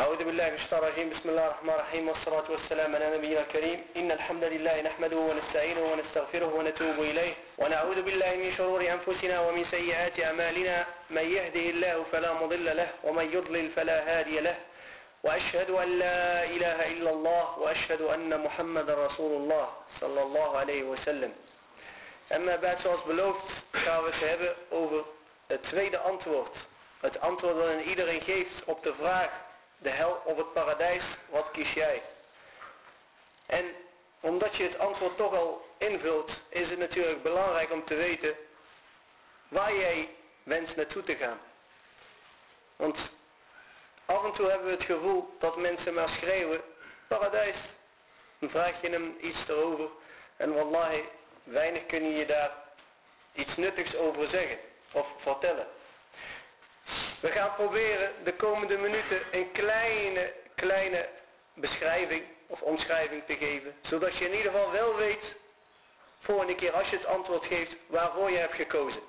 أعوذ بالله من الشيطان الرجيم. بسم الله الرحمن الرحيم والصلاة والسلام على نبينا الكريم. إن الحمد لله نحمده ونستعينه ونستغفره ونتوب إليه. ونعوذ بالله من شرور أنفسنا ومن سيئات أعمالنا. من يهده الله فلا مضل له ومن يضلل فلا هادي له. وأشهد أن لا إله إلا الله وأشهد أن محمد رسول الله صلى الله عليه وسلم. أما بعد zoals beloofd gaan we het hebben over het tweede antwoord. Het antwoord dat iedereen geeft op de vraag de hel of het paradijs, wat kies jij? En omdat je het antwoord toch al invult, is het natuurlijk belangrijk om te weten waar jij wenst naartoe te gaan. Want af en toe hebben we het gevoel dat mensen maar schreeuwen, paradijs. Dan vraag je hem iets erover en wallahi, weinig kun je daar iets nuttigs over zeggen of vertellen. We gaan proberen de komende minuten een kleine, kleine beschrijving of omschrijving te geven. Zodat je in ieder geval wel weet, volgende keer als je het antwoord geeft, waarvoor je hebt gekozen.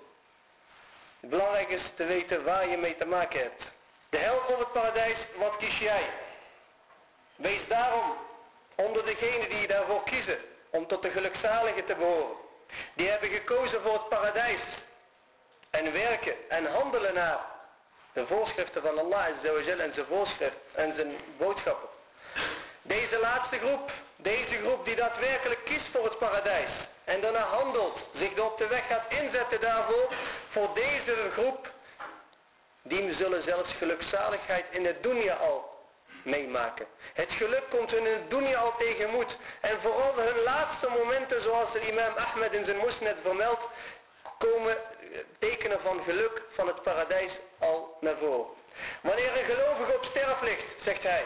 Belangrijk is te weten waar je mee te maken hebt. De hel of het paradijs, wat kies jij? Wees daarom onder degenen die daarvoor kiezen om tot de gelukzaligen te behoren. Die hebben gekozen voor het paradijs en werken en handelen naar de voorschriften van Allah en zijn en zijn boodschappen. Deze laatste groep, deze groep die daadwerkelijk kiest voor het paradijs en daarna handelt, zich op de weg gaat inzetten daarvoor, voor deze groep, die zullen zelfs gelukzaligheid in het dunya al meemaken. Het geluk komt hun in het dunya al tegenmoet. En vooral hun laatste momenten, zoals de imam Ahmed in zijn musnad vermeldt, komen tekenen van geluk van het paradijs al naar voren. Wanneer een gelovige op sterf ligt, zegt hij,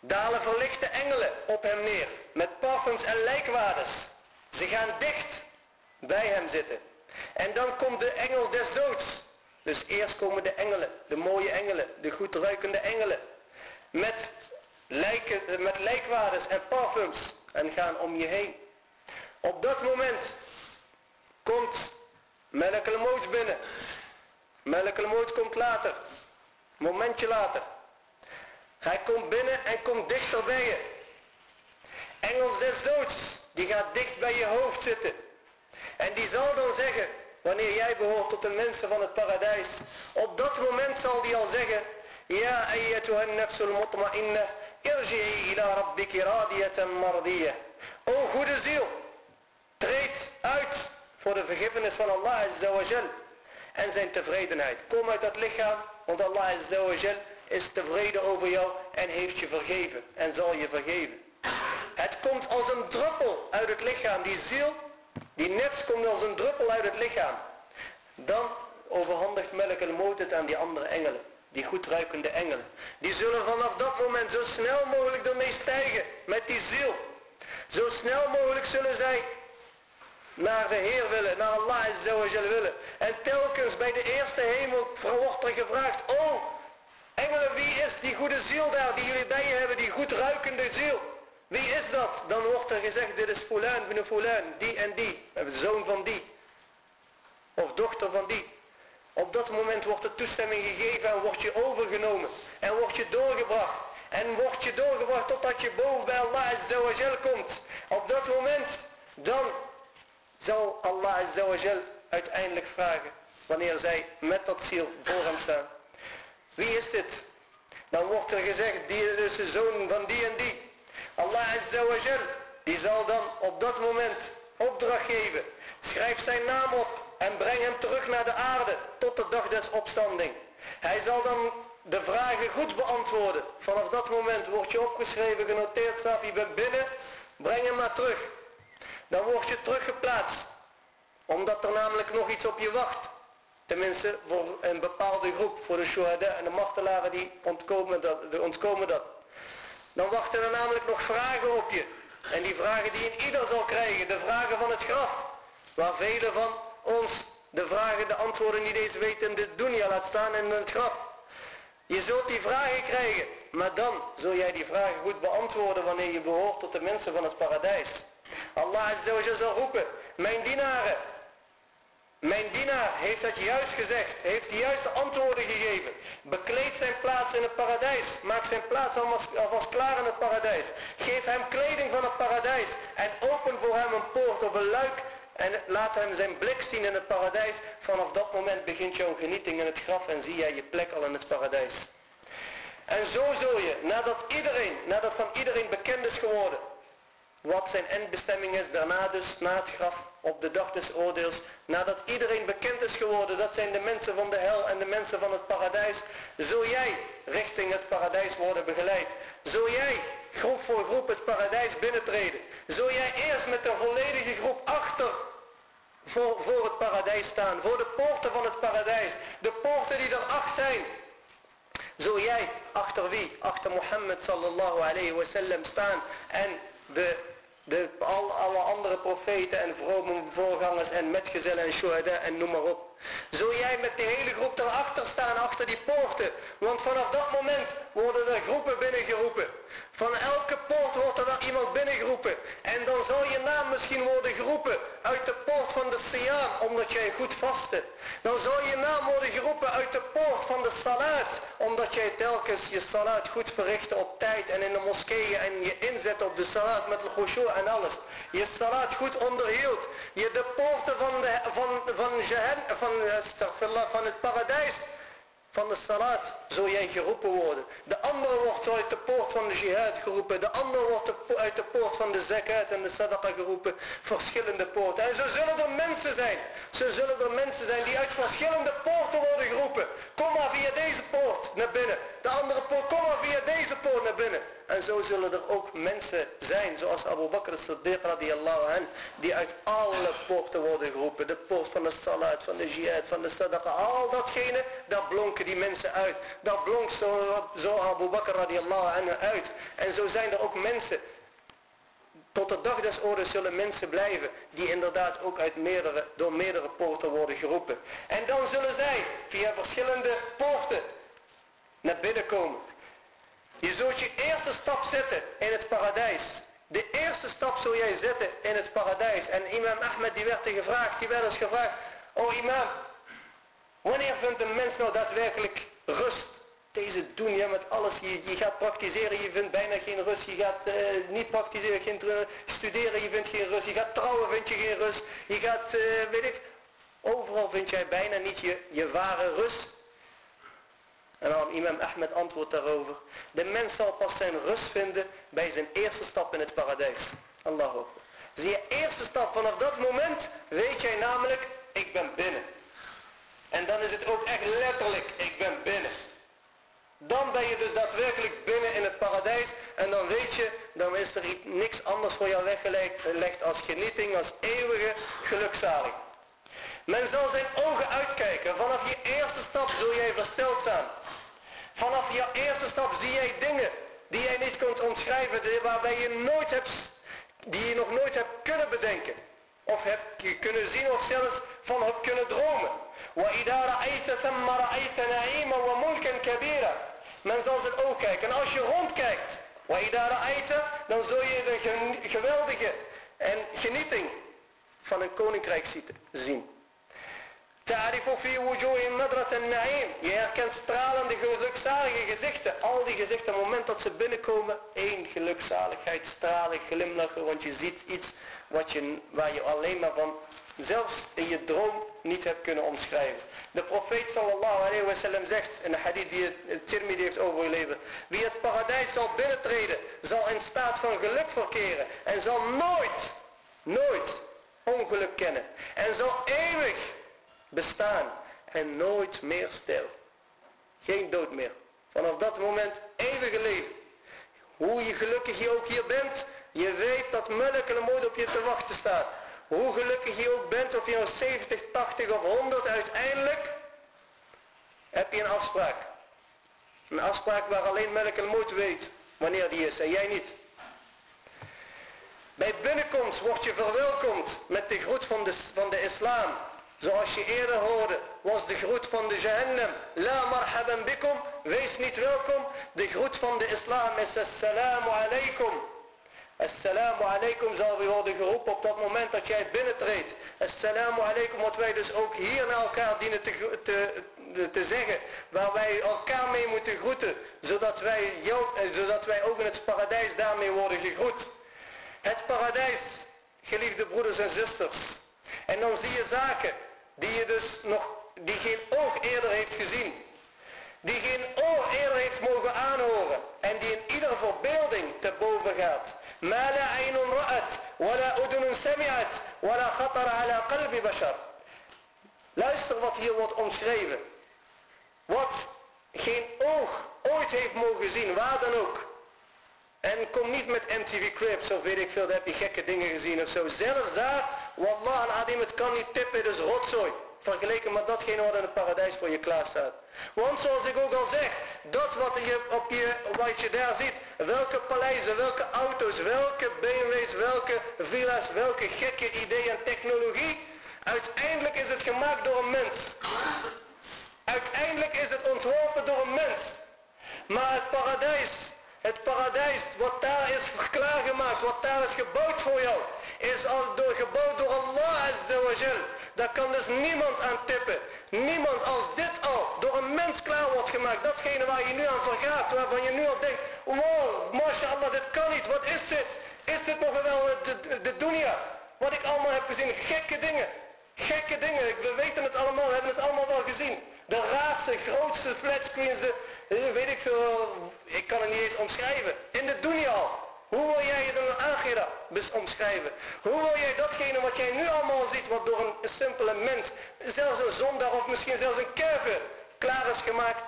dalen verlichte engelen op hem neer, met parfums en lijkwades. Ze gaan dicht bij hem zitten. En dan komt de engel des doods. Dus eerst komen de engelen, de mooie engelen, de goed ruikende engelen. Met, lijken, met lijkwades en parfums en gaan om je heen. Op dat moment komt Melk binnen. Melk komt later. Momentje later. Hij komt binnen en komt dichter bij je. Engels des doods. Die gaat dicht bij je hoofd zitten. En die zal dan zeggen. Wanneer jij behoort tot de mensen van het paradijs. Op dat moment zal die al zeggen. Ja nafsul. Irji'i ila rabbiki radiyatan mardiyah. O goede ziel. Voor de vergiffenis van Allah Azzawajal en zijn tevredenheid. Kom uit dat lichaam, want Allah is tevreden over jou en heeft je vergeven en zal je vergeven. Het komt als een druppel uit het lichaam, die ziel, die nefs komt als een druppel uit het lichaam. Dan overhandigt Melk el het aan die andere engelen, die goed ruikende engelen. Die zullen vanaf dat moment zo snel mogelijk ermee stijgen met die ziel. Zo snel mogelijk zullen zij naar de Heer willen, naar Allah willen. En telkens bij de eerste hemel wordt er gevraagd, oh, engelen, wie is die goede ziel daar die jullie bij je hebben, die goed ruikende ziel? Wie is dat? Dan wordt er gezegd, dit is Fulan bin Fulan, die en die, zoon van die. Of dochter van die. Op dat moment wordt de toestemming gegeven en wordt je overgenomen. En wordt je doorgebracht. En wordt je doorgebracht totdat je boven bij Allah komt. Op dat moment, dan zal Allah uiteindelijk vragen wanneer zij met dat ziel voor hem staan. Wie is dit? Dan wordt er gezegd, die is de zoon van die en die. Allah die zal dan op dat moment opdracht geven. Schrijf zijn naam op en breng hem terug naar de aarde tot de dag des opstanding. Hij zal dan de vragen goed beantwoorden. Vanaf dat moment wordt je opgeschreven, genoteerd staat, je bent binnen, breng hem maar terug. Dan word je teruggeplaatst. Omdat er namelijk nog iets op je wacht. Tenminste voor een bepaalde groep. Voor de shuhada en de martelaren die ontkomen dat, ontkomen dat. Dan wachten er namelijk nog vragen op je. En die vragen die een ieder zal krijgen. De vragen van het graf. Waar velen van ons de vragen, de antwoorden niet eens weten in de dunya laat staan in het graf. Je zult die vragen krijgen. Maar dan zul jij die vragen goed beantwoorden wanneer je behoort tot de mensen van het paradijs. Allah Azza zal roepen, mijn dienaren, Mijn dienaar heeft het juist gezegd, heeft de juiste antwoorden gegeven. Bekleed zijn plaats in het paradijs. Maak zijn plaats alvast klaar in het paradijs. Geef hem kleding van het paradijs. En open voor hem een poort of een luik. En laat hem zijn blik zien in het paradijs. Vanaf dat moment begint jouw genieting in het graf en zie jij je plek al in het paradijs. En zo zul je, nadat iedereen, nadat van iedereen bekend is geworden, wat zijn eindbestemming is, daarna dus, na het graf, op de dag des oordeels, nadat iedereen bekend is geworden, dat zijn de mensen van de hel en de mensen van het paradijs, zul jij richting het paradijs worden begeleid. Zul jij groep voor groep het paradijs binnentreden. Zul jij eerst met een volledige groep achter voor, voor het paradijs staan, voor de poorten van het paradijs, de poorten die er acht zijn. Zul jij achter wie? Achter Mohammed sallallahu alayhi wa sallam staan en de de, al, alle andere profeten en vrome voorgangers en metgezellen en shuhada en noem maar op. Zul jij met de hele groep erachter staan, achter die poorten. Want vanaf dat moment worden er groepen binnengeroepen. Van elke poort wordt er wel iemand binnengeroepen. En dan zal je naam misschien worden geroepen uit de poort van de Siyam, omdat jij goed vastte. Dan zal je naam worden geroepen uit de poort van de Salat, omdat jij telkens je Salat goed verrichtte op tijd en in de moskeeën en je inzet op de Salat met de khushu en alles. Je Salat goed onderhield. Je de poorten van, de, van, van, van, van, van het paradijs van de salat zul jij geroepen worden. De andere wordt uit de poort van de jihad geroepen. De andere wordt uit de poort van de zakat en de sadaqa geroepen. Verschillende poorten. En zo zullen er mensen zijn. Zo zullen er mensen zijn die uit verschillende poorten worden geroepen. Kom maar via deze poort naar binnen. De andere poort, kom maar via deze poort naar binnen. En zo zullen er ook mensen zijn, zoals Abu Bakr as-Siddiq radiyallahu an, die uit alle poorten worden geroepen. De poort van de salat, van de jihad, van de sadaqa, al datgene, daar blonken die mensen uit. Daar blonk zo, zo Abu Bakr radiyallahu anhu uit. En zo zijn er ook mensen tot de dag des oordeels zullen mensen blijven die inderdaad ook uit meerdere, door meerdere poorten worden geroepen. En dan zullen zij via verschillende poorten naar binnen komen. Je zult je eerste stap zetten in het paradijs. De eerste stap zul jij zetten in het paradijs. En imam Ahmed die werd er gevraagd, die werd eens gevraagd. Oh imam, wanneer vindt een mens nou daadwerkelijk rust? Deze doen je met alles. Je, je, gaat praktiseren, je vindt bijna geen rust. Je gaat uh, niet praktiseren, geen studeren, je vindt geen rust. Je gaat trouwen, vind je geen rust. Je gaat, uh, weet ik, overal vind jij bijna niet je, je ware rust. En dan imam Ahmed antwoordt daarover. De mens zal pas zijn rust vinden bij zijn eerste stap in het paradijs. Allahu Akbar. Zie je eerste stap vanaf dat moment weet jij namelijk ik ben binnen. En dan is het ook echt letterlijk ik ben binnen. Dan ben je dus daadwerkelijk binnen in het paradijs en dan weet je, dan is er niks anders voor jou weggelegd als genieting, als eeuwige gelukzaling. Men zal zijn ogen uitkijken. Vanaf je eerste stap zul jij versteld staan. Vanaf je eerste stap zie jij dingen die jij niet kunt omschrijven, waarbij je nooit hebt, die je nog nooit hebt kunnen bedenken. Of hebt je kunnen zien of zelfs van hebt kunnen dromen. Men zal zijn oog kijken. En als je rondkijkt, dan zul je de geweldige en genieting van een koninkrijk zien. تعرف في وجوههم نظرة النعيم. Je herkent stralende gelukzalige gezichten. Al die gezichten, op het moment dat ze binnenkomen, één gelukzaligheid, stralig glimlachen. Want je ziet iets wat je, waar je alleen maar van, zelfs in je droom, niet hebt kunnen omschrijven. De profeet sallallahu alayhi wa sallam zegt, in de hadith die het Tirmidhi heeft overgeleverd. Wie het paradijs zal binnentreden, zal in staat van geluk verkeren. En zal nooit, nooit ongeluk kennen. En zal eeuwig bestaan en nooit meer sterven. Geen dood meer. Vanaf dat moment eeuwige leven. Hoe je gelukkig je ook hier bent, je weet dat Melk mooi op je te wachten staat. Hoe gelukkig je ook bent, of je nou 70, 80 of 100, uiteindelijk heb je een afspraak. Een afspraak waar alleen Melk moed weet wanneer die is en jij niet. Bij binnenkomst word je verwelkomd met de groet van de, van de islam. Zoals je eerder hoorde, was de groet van de Jahannam. La marhaban bikum, wees niet welkom. De groet van de islam is assalamu alaikum. Assalamu alaikum zal weer worden geroepen op dat moment dat jij binnentreedt. Assalamu alaikum wat wij dus ook hier naar elkaar dienen te, te, te zeggen. Waar wij elkaar mee moeten groeten. Zodat wij, eh, zodat wij ook in het paradijs daarmee worden gegroet. Het paradijs, geliefde broeders en zusters. En dan zie je zaken die je dus nog, die geen oog eerder heeft gezien Die geen oor eerder heeft mogen aanhoren. En die in iedere verbeelding te boven gaat. ما لا عين رأت ولا أذن سمعت ولا خطر على قلب بشر luister wat hier wordt omschreven wat geen oog ooit heeft mogen zien waar dan ook en kom niet met MTV Cribs of weet ik veel daar heb je gekke dingen gezien of zo zelfs daar wallah al-adim het kan niet tippen dus rotzooi vergeleken met datgene wat in het paradijs voor je klaar staat. Want zoals ik ook al zeg, dat wat je op je, daar ziet, welke paleizen, welke auto's, welke BMW's, welke villa's, welke gekke ideeën en technologie, uiteindelijk is het gemaakt door een mens. Uiteindelijk is het ontworpen door een mens. Maar het paradijs, het paradijs wat daar is klaargemaakt, wat daar is gebouwd voor jou, is al door, gebouwd door Allah Azza wa Jal. Daar kan dus niemand aan tippen. Niemand als dit al door een mens klaar wordt gemaakt. Datgene waar je nu aan vergaat. Waarvan je nu al denkt. Wow, mashallah, dit kan niet. Wat is dit? Is dit nog wel de, de, de dunia? Wat ik allemaal heb gezien. Gekke dingen. Gekke dingen. We weten het allemaal. We hebben het allemaal wel gezien. De raarste, grootste flatscreens. De, weet ik veel. Ik kan het niet eens omschrijven. In de dunia al. Hoe wil jij je dan agira omschrijven? Hoe wil jij datgene wat jij nu allemaal ziet, wat door een simpele mens, zelfs een zondaar of misschien zelfs een kerver klaar is gemaakt,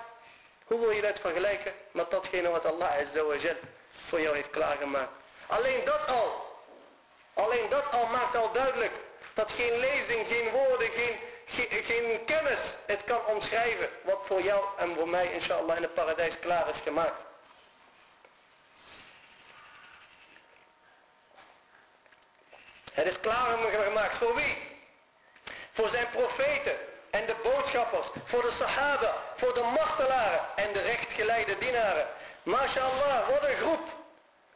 hoe wil je dat vergelijken met datgene wat Allah voor jou heeft klaargemaakt? Alleen dat al, alleen dat al maakt al duidelijk dat geen lezing, geen woorden, geen, geen, geen kennis het kan omschrijven wat voor jou en voor mij inshallah in het paradijs klaar is gemaakt. Het is klaar gemaakt voor wie? Voor zijn profeten en de boodschappers, voor de sahaba, voor de martelaren en de rechtgeleide dienaren. MashaAllah, wat een groep.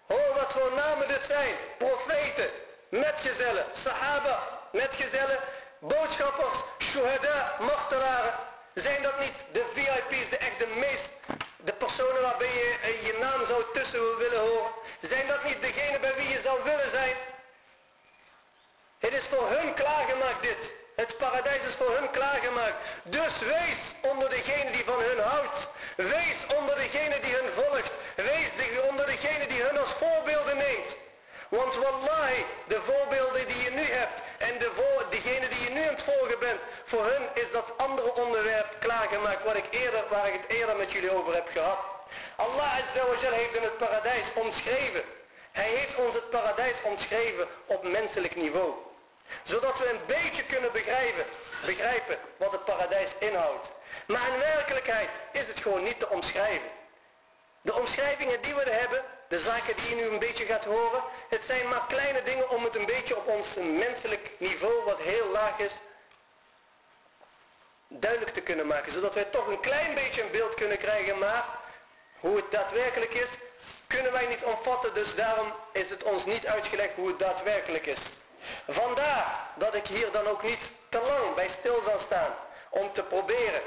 Hoor wat voor namen dit zijn. Profeten, metgezellen, sahaba, metgezellen, boodschappers, shuhada, martelaren. Zijn dat niet de VIP's, de echt de meest, de personen waarbij je eh, je naam zou tussen willen horen? Zijn dat niet degene bij wie je zou willen zijn? Het is voor hun klaargemaakt dit. Het paradijs is voor hun klaargemaakt. Dus wees onder degene die van hun houdt. Wees onder degene die hun volgt. Wees onder degene die hun als voorbeelden neemt. Want wallahi, de voorbeelden die je nu hebt en de degene die je nu aan het volgen bent, voor hun is dat andere onderwerp klaargemaakt wat ik eerder, waar ik het eerder met jullie over heb gehad. Allah Azza heeft in het paradijs omschreven. Hij heeft ons het paradijs omschreven op menselijk niveau zodat we een beetje kunnen begrijpen, begrijpen wat het paradijs inhoudt. Maar in werkelijkheid is het gewoon niet te omschrijven. De omschrijvingen die we er hebben, de zaken die je nu een beetje gaat horen, het zijn maar kleine dingen om het een beetje op ons menselijk niveau, wat heel laag is, duidelijk te kunnen maken. Zodat wij toch een klein beetje een beeld kunnen krijgen, maar hoe het daadwerkelijk is, kunnen wij niet omvatten. Dus daarom is het ons niet uitgelegd hoe het daadwerkelijk is. Vandaar dat ik hier dan ook niet te lang bij stil zal staan om te proberen,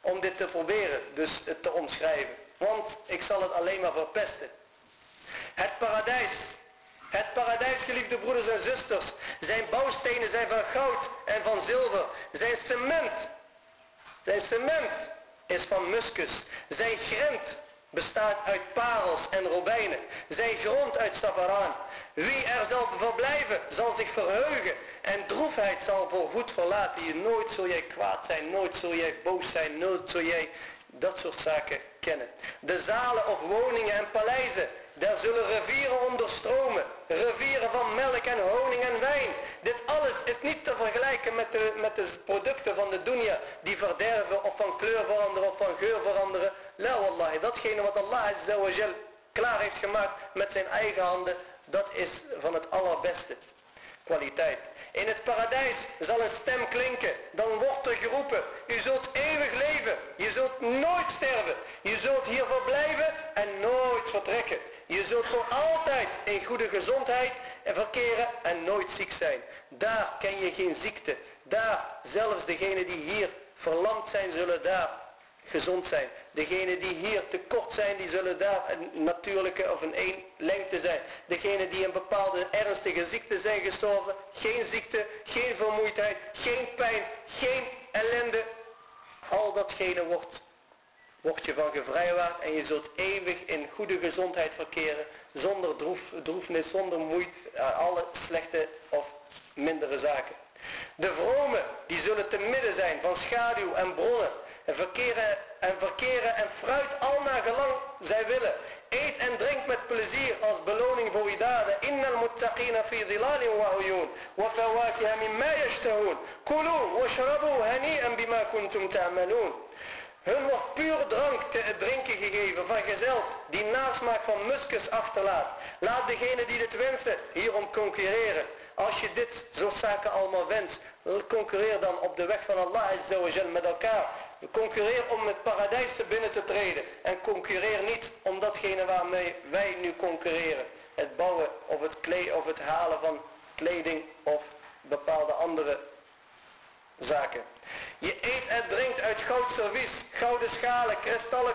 om dit te proberen, dus het te omschrijven. Want ik zal het alleen maar verpesten. Het paradijs, het paradijs geliefde broeders en zusters, zijn bouwstenen zijn van goud en van zilver, zijn cement, zijn cement is van muskus, zijn grent bestaat uit parels en robijnen, zijn grond uit safaraan. Wie er zal verblijven, zal zich verheugen en droefheid zal voorgoed verlaten je. Nooit zul jij kwaad zijn, nooit zul jij boos zijn, nooit zul jij dat soort zaken kennen. De zalen of woningen en paleizen, daar zullen rivieren onderstromen. Rivieren van melk en honing en wijn. Dit alles is niet te vergelijken met de, met de producten van de dunya die verderven of van kleur veranderen of van geur veranderen. La wallahi, datgene wat Allah azza klaar heeft gemaakt met zijn eigen handen, dat is van het allerbeste kwaliteit. In het paradijs zal een stem klinken. Dan wordt er geroepen. U zult eeuwig leven. Je zult nooit sterven. Je zult hier verblijven en nooit vertrekken. Je zult voor altijd in goede gezondheid verkeren en nooit ziek zijn. Daar ken je geen ziekte. Daar, zelfs degenen die hier verlamd zijn, zullen daar gezond zijn. Degenen die hier tekort zijn, die zullen daar een natuurlijke of een één lengte zijn. Degenen die een bepaalde ernstige ziekte zijn gestorven, geen ziekte, geen vermoeidheid, geen pijn, geen ellende. Al datgene wordt, wordt je van gevrijwaard en je zult eeuwig in goede gezondheid verkeren, zonder droef, droefnis, zonder moeite, eh, alle slechte of mindere zaken. De vromen, die zullen te midden zijn van schaduw en bronnen en verkeren en, verkeren en fruit al naar gelang zij willen. Eet en drink met plezier als beloning voor uw daden. Innal muttaqina fi dhilalin wa uyun wa fawakiha mimma yashtahun. Kulu washrabu hani'an bima kuntum ta'malun. Hun wordt puur drank te drinken gegeven, van gezeld, die nasmaak van muskus achterlaat. Laat degene die dit wensen hierom concurreren. Als je dit soort zaken allemaal wenst, concurreer dan op de weg van Allah met elkaar. Concurreer om het paradijs te binnen te treden. En concurreer niet om datgene waarmee wij nu concurreren. Het bouwen of het, kle of het halen van kleding of bepaalde andere zaken. Je eet en drinkt uit goudservies, gouden schalen, kristallen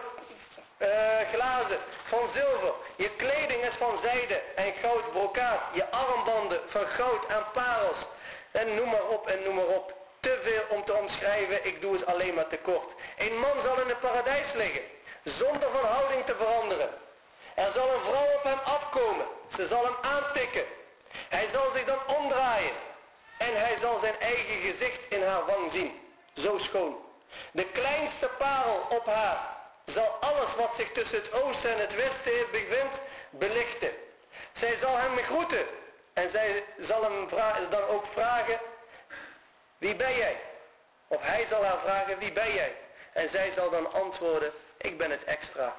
uh, glazen van zilver. Je kleding is van zijde en goudbrokaat. Je armbanden van goud en parels. En noem maar op en noem maar op. Te veel om te omschrijven, ik doe het alleen maar te kort. Een man zal in het paradijs liggen, zonder van houding te veranderen. Er zal een vrouw op hem afkomen, ze zal hem aantikken. Hij zal zich dan omdraaien en hij zal zijn eigen gezicht in haar wang zien. Zo schoon. De kleinste parel op haar zal alles wat zich tussen het oosten en het westen bevindt belichten. Zij zal hem groeten en zij zal hem dan ook vragen, wie ben jij? Of hij zal haar vragen, wie ben jij? En zij zal dan antwoorden, ik ben het extra.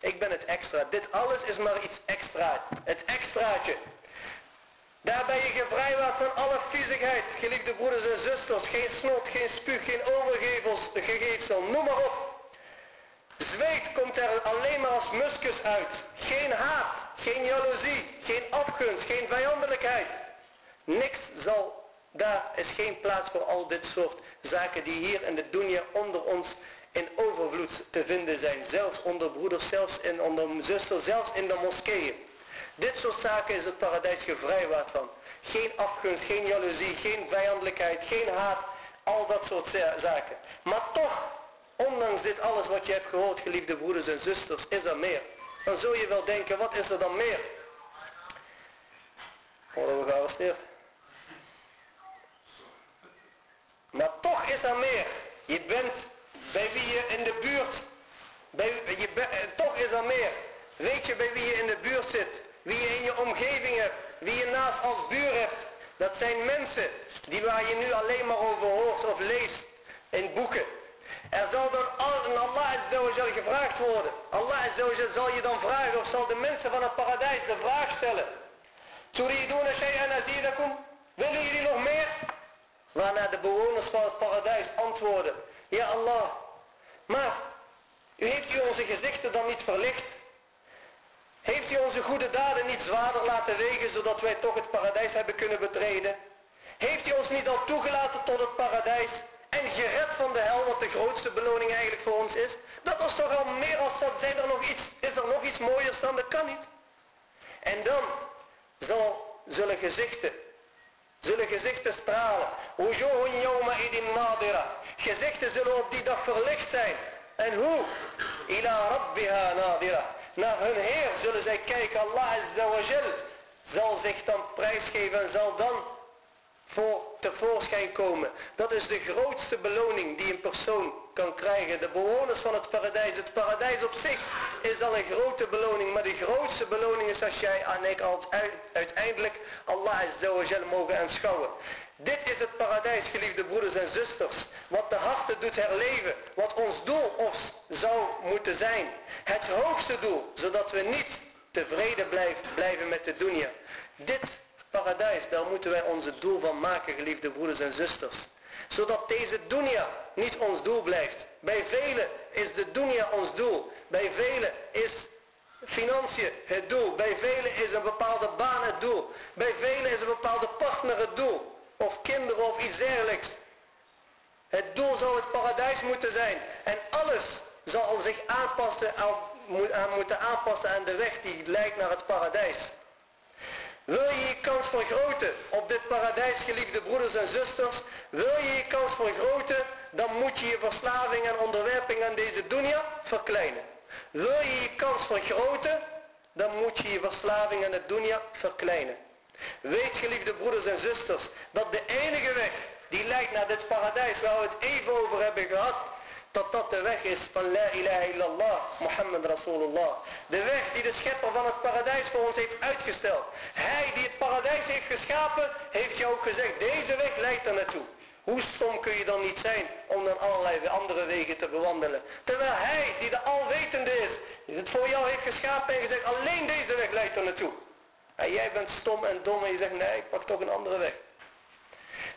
Ik ben het extra. Dit alles is maar iets extra. Het extraatje. Daar ben je gevrijwaard van alle viezigheid, geliefde broeders en zusters. Geen snot, geen spuug, geen overgeefsel, noem maar op. Zweet komt er alleen maar als muskus uit. Geen haat, geen jaloezie, geen afgunst, geen vijandelijkheid. Niks zal, daar is geen plaats voor al dit soort zaken die hier in de dunya onder ons in overvloed te vinden zijn. Zelfs onder broeders, zelfs in, onder zusters, zelfs in de moskeeën. Dit soort zaken is het paradijs gevrijwaard van. Geen afgunst, geen jaloezie, geen vijandelijkheid, geen haat. Al dat soort zaken. Maar toch Ondanks dit alles wat je hebt gehoord, geliefde broeders en zusters, is er meer. Dan zul je wel denken, wat is er dan meer? Worden we gearresteerd? Maar toch is er meer. Je bent bij wie je in de buurt, bij, je, eh, toch is er meer. Weet je bij wie je in de buurt zit, wie je in je omgeving hebt, wie je naast als buur hebt. Dat zijn mensen die waar je nu alleen maar over hoort of leest in boeken. Er zal dan Allah Azzawajal gevraagd worden. Allah Azzawajal zal je dan vragen of zal de mensen van het paradijs de vraag stellen. Turiduna shay'an azidakum? Willen jullie nog meer? Waarna de bewoners van het paradijs antwoorden. Ja Allah, maar u heeft u onze gezichten dan niet verlicht? Heeft u onze goede daden niet zwaarder laten wegen zodat wij toch het paradijs hebben kunnen betreden? Heeft u ons niet al toegelaten tot het paradijs? en gered van de hel, wat de grootste beloning eigenlijk voor ons is. Dat was toch al meer als dat. Zijn er nog iets, is er nog iets mooiers dan? Dat kan niet. En dan zal, zullen gezichten, zullen gezichten stralen. nadira. Gezichten zullen op die dag verlicht zijn. En hoe? Ila rabbiha nadira. Naar hun Heer zullen zij kijken. Allah Azza wa zal zich dan prijsgeven en zal dan voor tevoorschijn komen. Dat is de grootste beloning die een persoon kan krijgen. De bewoners van het paradijs. Het paradijs op zich is al een grote beloning. Maar de grootste beloning is als jij en ik uiteindelijk Allah Azzawajal mogen aanschouwen. Dit is het paradijs, geliefde broeders en zusters. Wat de harten doet herleven. Wat ons doel of zou moeten zijn. Het hoogste doel. Zodat we niet tevreden blijven met de dunya. Dit paradijs, daar moeten wij onze doel van maken, geliefde broeders en zusters. Zodat deze dunya niet ons doel blijft. Bij velen is de dunya ons doel. Bij velen is financiën het doel. Bij velen is een bepaalde baan het doel. Bij velen is een bepaalde partner het doel. Of kinderen of iets dergelijks. Het doel zou het paradijs moeten zijn. En alles zal zich aanpassen, aan, moeten aanpassen aan de weg die leidt naar het paradijs. Wil je je kans vergroten op dit paradijs, geliefde broeders en zusters? Wil je je kans vergroten, dan moet je je verslaving en onderwerping aan deze dunya verkleinen. Wil je je kans vergroten, dan moet je je verslaving aan het dunya verkleinen. Weet geliefde broeders en zusters, dat de enige weg die leidt naar dit paradijs waar we het even over hebben gehad, dat dat de weg is van La ilaha illallah, Muhammad Rasulullah. De weg die de schepper van het paradijs voor ons heeft uitgesteld. Hij die het paradijs heeft geschapen, heeft jou ook gezegd, deze weg leidt er naartoe. Hoe stom kun je dan niet zijn om dan allerlei andere wegen te bewandelen. Terwijl hij, die de alwetende is, het voor jou heeft geschapen en gezegd, alleen deze weg leidt er naartoe. En jij bent stom en dom en je zegt, nee, ik pak toch een andere weg.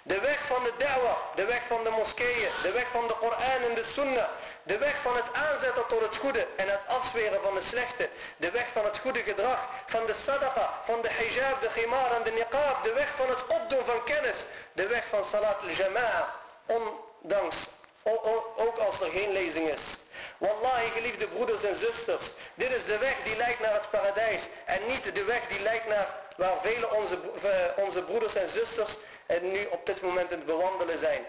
De weg van de da'wah, de weg van de moskeeën, de weg van de Koran en de Sunnah, de weg van het aanzetten tot het goede en het afzweren van het slechte, de weg van het goede gedrag, van de sadaqa, van de hijab, de khimar en de niqab, de weg van het opdoen van kennis, de weg van salat al-jama'a, ondanks, ook als er geen lezing is. Wallahi geliefde broeders en zusters, dit is de weg die leidt naar het paradijs en niet de weg die leidt naar waar vele onze, eh, onze broeders en zusters en nu op dit moment in het bewandelen zijn.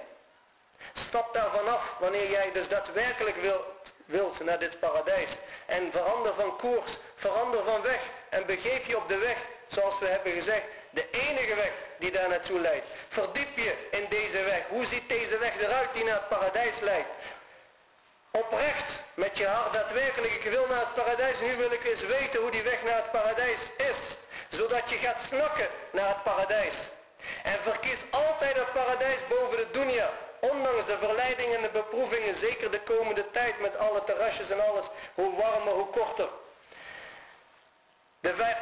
Stap daar vanaf wanneer jij dus daadwerkelijk wilt, wilt naar dit paradijs. En verander van koers, verander van weg en begeef je op de weg, zoals we hebben gezegd, de enige weg die daar naartoe leidt. Verdiep je in deze weg. Hoe ziet deze weg eruit die naar het paradijs leidt? Oprecht met je hart daadwerkelijk, ik wil naar het paradijs, nu wil ik eens weten hoe die weg naar het paradijs is. Zodat je gaat snakken naar het paradijs. En verkies altijd het paradijs boven de dunya. Ondanks de verleidingen en de beproevingen, zeker de komende tijd met alle terrasjes en alles, hoe warmer, hoe korter.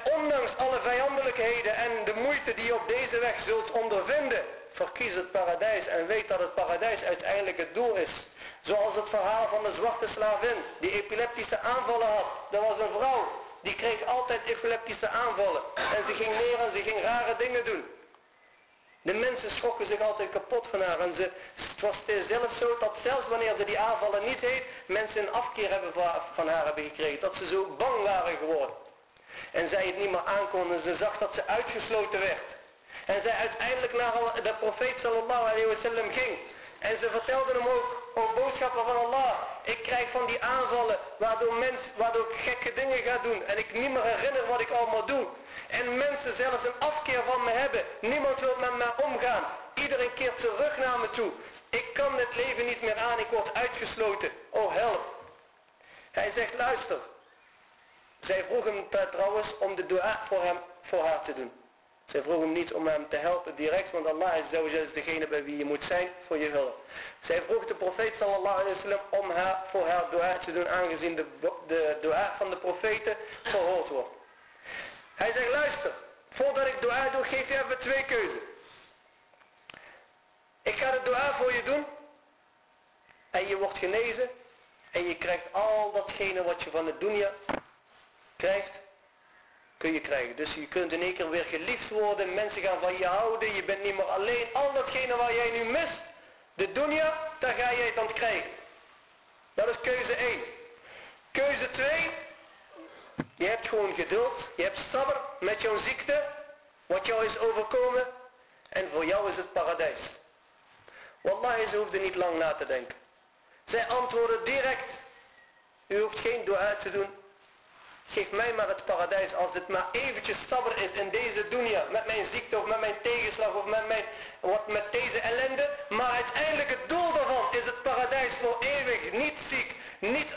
Ondanks alle vijandelijkheden en de moeite die je op deze weg zult ondervinden, verkies het paradijs en weet dat het paradijs uiteindelijk het doel is. Zoals het verhaal van de zwarte slavin die epileptische aanvallen had. Dat was een vrouw, die kreeg altijd epileptische aanvallen. En ze ging neer en ze ging rare dingen doen. De mensen schrokken zich altijd kapot van haar. En ze, het was zelfs zo dat zelfs wanneer ze die aanvallen niet heeft, mensen een afkeer hebben van haar hebben gekregen. Dat ze zo bang waren geworden. En zij het niet meer aankonden. Ze zag dat ze uitgesloten werd. En zij uiteindelijk naar de profeet sallallahu alayhi wa sallam ging. En ze vertelden hem ook, o boodschappen van Allah, ik krijg van die aanvallen waardoor, mens, waardoor ik gekke dingen ga doen en ik niet meer herinner wat ik allemaal doe. En mensen zelfs een afkeer van me hebben. Niemand wil met mij omgaan. Iedereen keert zijn rug naar me toe. Ik kan het leven niet meer aan, ik word uitgesloten. Oh help. Hij zegt, luister. Zij vroeg hem trouwens om de dua voor, hem, voor haar te doen. Zij vroeg hem niet om hem te helpen direct, want Allah is degene bij wie je moet zijn voor je hulp. Zij vroeg de profeet sallallahu alaihi wasallam om haar, voor haar dua te doen, aangezien de, de dua van de profeten verhoord wordt. Hij zegt, luister, voordat ik dua doe, geef je even twee keuzen. Ik ga de dua voor je doen en je wordt genezen en je krijgt al datgene wat je van de dunya krijgt kun je krijgen. Dus je kunt in één keer weer geliefd worden. Mensen gaan van je houden. Je bent niet meer alleen. Al datgene waar jij nu mist. De dunya, daar ga jij het aan krijgen. Dat is keuze 1. Keuze 2. Je hebt gewoon geduld. Je hebt sabber met jouw ziekte. Wat jou is overkomen. En voor jou is het paradijs. Wallahi, ze hoefden niet lang na te denken. Zij antwoorden direct. U hoeft geen dua te doen. Geef mij maar het paradijs als het maar eventjes sabber is in deze dunia. Met mijn ziekte of met mijn tegenslag of met, mijn, wat, met deze ellende. Maar uiteindelijk het doel daarvan is het paradijs voor eeuwig. Niet ziek, niet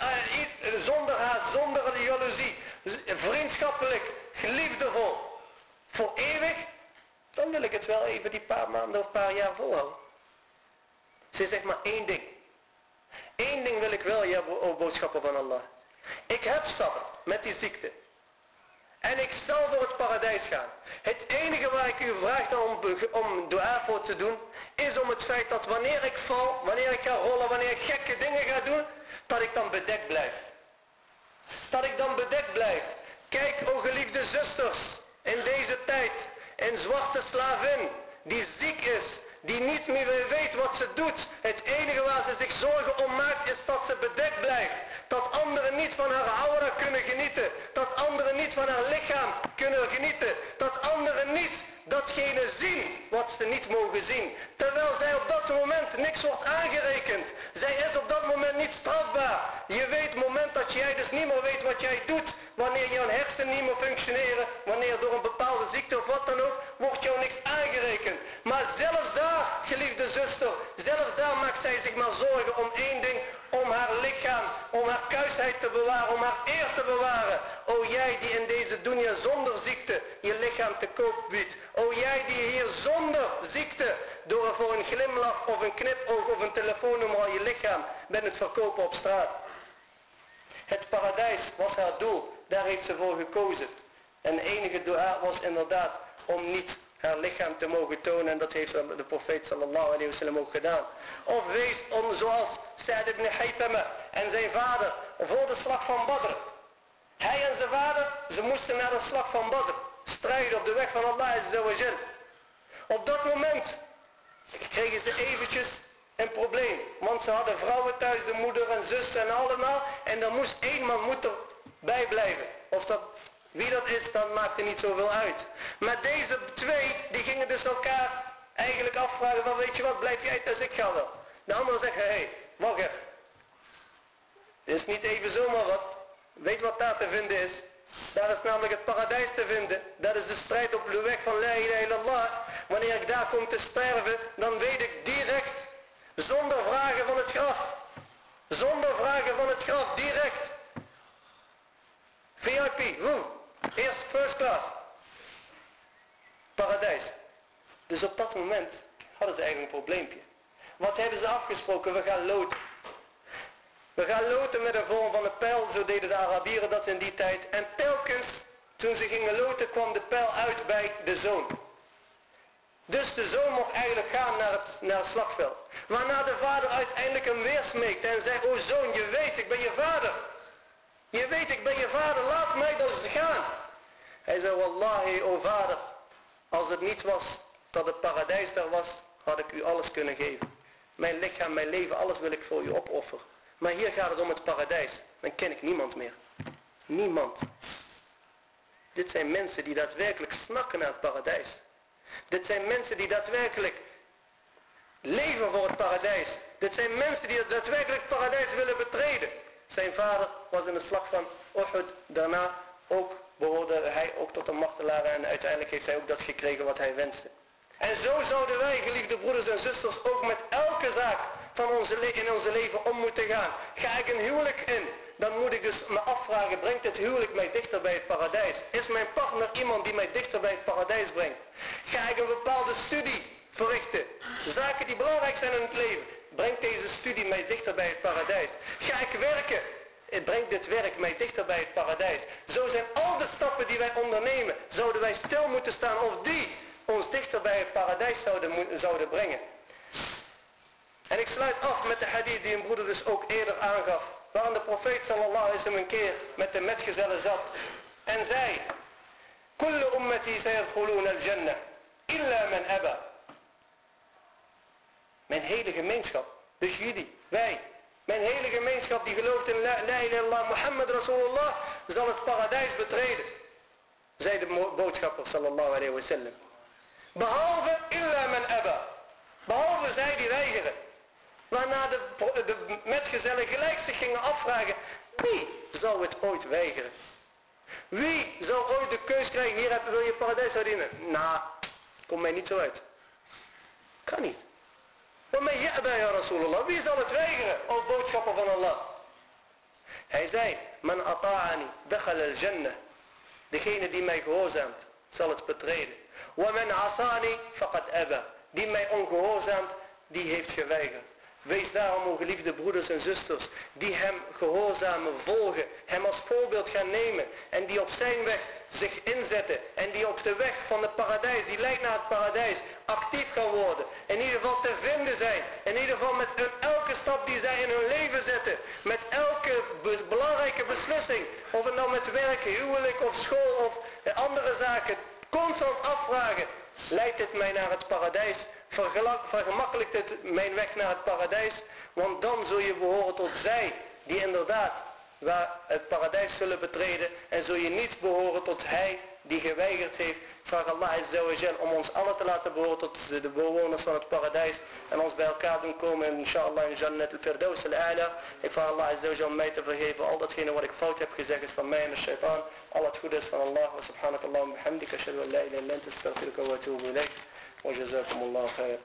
zonder haat, zonder jaloezie. Vriendschappelijk, geliefdevol. Voor eeuwig. Dan wil ik het wel even die paar maanden of paar jaar volhouden. Ze zegt maar één ding. Eén ding wil ik wel, ja, boodschappen van Allah. Ik heb sabber met die ziekte. En ik zal voor het paradijs gaan. Het enige waar ik u vraag om, om dua voor te doen, is om het feit dat wanneer ik val, wanneer ik ga rollen, wanneer ik gekke dingen ga doen, dat ik dan bedekt blijf. Dat ik dan bedekt blijf. Kijk, o geliefde zusters, in deze tijd, een zwarte slavin die ziek is, die niet meer weet wat ze doet. Het enige waar ze zich zorgen om maakt is dat ze bedekt blijft. Dat anderen niet van haar aura kunnen genieten. Dat anderen niet van haar lichaam kunnen genieten. Dat anderen niet datgene zien wat ze niet mogen zien. Terwijl zij op dat moment niks wordt aangerekend. Zij is op dat moment niet strafbaar. Je weet het moment dat jij dus niet meer weet wat jij doet. Wanneer jouw hersenen niet meer functioneren. Wanneer door een bepaalde ziekte of wat dan ook. Wordt jou niks aangerekend. Maar zelfs daar, geliefde zuster. Zelfs daar maakt zij zich maar zorgen om één ding om haar lichaam, om haar kuisheid te bewaren, om haar eer te bewaren. O jij die in deze dunia zonder ziekte je lichaam te koop biedt. O jij die hier zonder ziekte door voor een glimlach of een knipoog of een telefoonnummer al je lichaam bent het verkopen op straat. Het paradijs was haar doel, daar heeft ze voor gekozen. En enige dua was inderdaad om niet haar lichaam te mogen tonen. En dat heeft de profeet sallallahu alayhi wa sallam ook gedaan. Of wees om zoals Sa'd ibn Haythama en zijn vader voor de slag van Badr. Hij en zijn vader, ze moesten naar de slag van Badr. Strijden op de weg van Allah. Op dat moment kregen ze eventjes een probleem. Want ze hadden vrouwen thuis, de moeder en zus en allemaal. En dan moest één man moet erbij blijven. Of dat wie dat is, dan maakt er niet zoveel uit. Maar deze twee, die gingen dus elkaar eigenlijk afvragen van weet je wat, blijf jij thuis, ik ga wel. De andere zeggen, hé, hey, wacht even. Dit is niet even zomaar wat. Weet wat daar te vinden is? Daar is namelijk het paradijs te vinden. Dat is de strijd op de weg van La ilaha illallah. Wanneer ik daar kom te sterven, dan weet ik direct, zonder vragen van het graf. Zonder vragen van het graf, direct. VIP, hoe? Eerst first class. Paradijs. Dus op dat moment hadden ze eigenlijk een probleempje. Wat hebben ze afgesproken? We gaan loten. We gaan loten met een vorm van een pijl. Zo deden de Arabieren dat in die tijd. En telkens toen ze gingen loten kwam de pijl uit bij de zoon. Dus de zoon mocht eigenlijk gaan naar het, naar het slagveld. Waarna de vader uiteindelijk hem weer smeekte en zei, o zoon, je weet, ik ben je vader. Je weet, ik ben je vader, laat mij dan gaan. Hij zei, wallahi, o vader, als het niet was dat het paradijs daar was, had ik u alles kunnen geven. Mijn lichaam, mijn leven, alles wil ik voor u opofferen. Maar hier gaat het om het paradijs. Dan ken ik niemand meer. Niemand. Dit zijn mensen die daadwerkelijk snakken naar het paradijs. Dit zijn mensen die daadwerkelijk leven voor het paradijs. Dit zijn mensen die daadwerkelijk het paradijs willen betreden. Zijn vader was in de slag van Uhud. Daarna ook behoorde hij ook tot de martelaren en uiteindelijk heeft hij ook dat gekregen wat hij wenste. En zo zouden wij, geliefde broeders en zusters, ook met elke zaak van onze in onze leven om moeten gaan. Ga ik een huwelijk in, dan moet ik dus me afvragen, brengt het huwelijk mij dichter bij het paradijs? Is mijn partner iemand die mij dichter bij het paradijs brengt? Ga ik een bepaalde studie verrichten? Zaken die belangrijk zijn in het leven. Brengt deze studie mij dichter bij het paradijs? Ga ik werken? Brengt dit werk mij dichter bij het paradijs. Zo zijn al de stappen die wij ondernemen, zouden wij stil moeten staan of die ons dichter bij het paradijs zouden, zouden brengen. En ik sluit af met de hadith die een broeder dus ook eerder aangaf. Waarin de profeet sallallahu alaihi wasallam een keer met de metgezellen zat. En zei. Kullu ummati sayadkhuluna al-jannah. Illa man aba. Mijn hele gemeenschap. Dus jullie, wij. Mijn hele gemeenschap die gelooft in la, la Muhammad Rasulullah. Zal het paradijs betreden. Zei de boodschapper sallallahu alaihi wasallam. Behalve illa man aba. Behalve zij die weigeren. Waarna de, de metgezellen gelijk zich gingen afvragen. Wie zou het ooit weigeren? Wie zou ooit de keus krijgen. Hier heb, wil je paradijs verdienen? Nou, kom mij niet zo uit. Kan niet. Ja Rasulullah. Wie zal het weigeren? O boodschapper van Allah. Hij zei. Man ata'ani. Dakhal al-jannah. Degene die mij gehoorzaamt. Zal het betreden. Wa man asani. Faqad. Die mij ongehoorzaamt. Die heeft geweigerd. Wees daarom, o geliefde broeders en zusters, die hem gehoorzamen volgen, hem als voorbeeld gaan nemen en die op zijn weg zich inzetten en die op de weg van het paradijs, die leidt naar het paradijs, actief gaan worden. In ieder geval te vinden zijn. In ieder geval met elke stap die zij in hun leven zetten. Met elke belangrijke beslissing. Of het nou met werken, huwelijk of school of andere zaken. Constant afvragen. Leidt het mij naar het paradijs? Vergemakkelijkt het mijn weg naar het paradijs? Want dan zul je behoren tot zij die inderdaad waar het paradijs zullen betreden en zul je niets behoren tot hij die geweigerd heeft. Vraag Allah om ons allen te laten behoren tot de bewoners van het paradijs en ons bij elkaar doen komen inshallah in Jannat al-Firdaus al-A'la. Ik vraag Allah om mij te vergeven al datgene wat ik fout heb gezegd is van mij en de shaitaan. Al het goede is van Allah wa subhanakallahu wa bihamdika ashhadu an la ilaha illa anta wa atubu ilayk وجزاكم الله خير.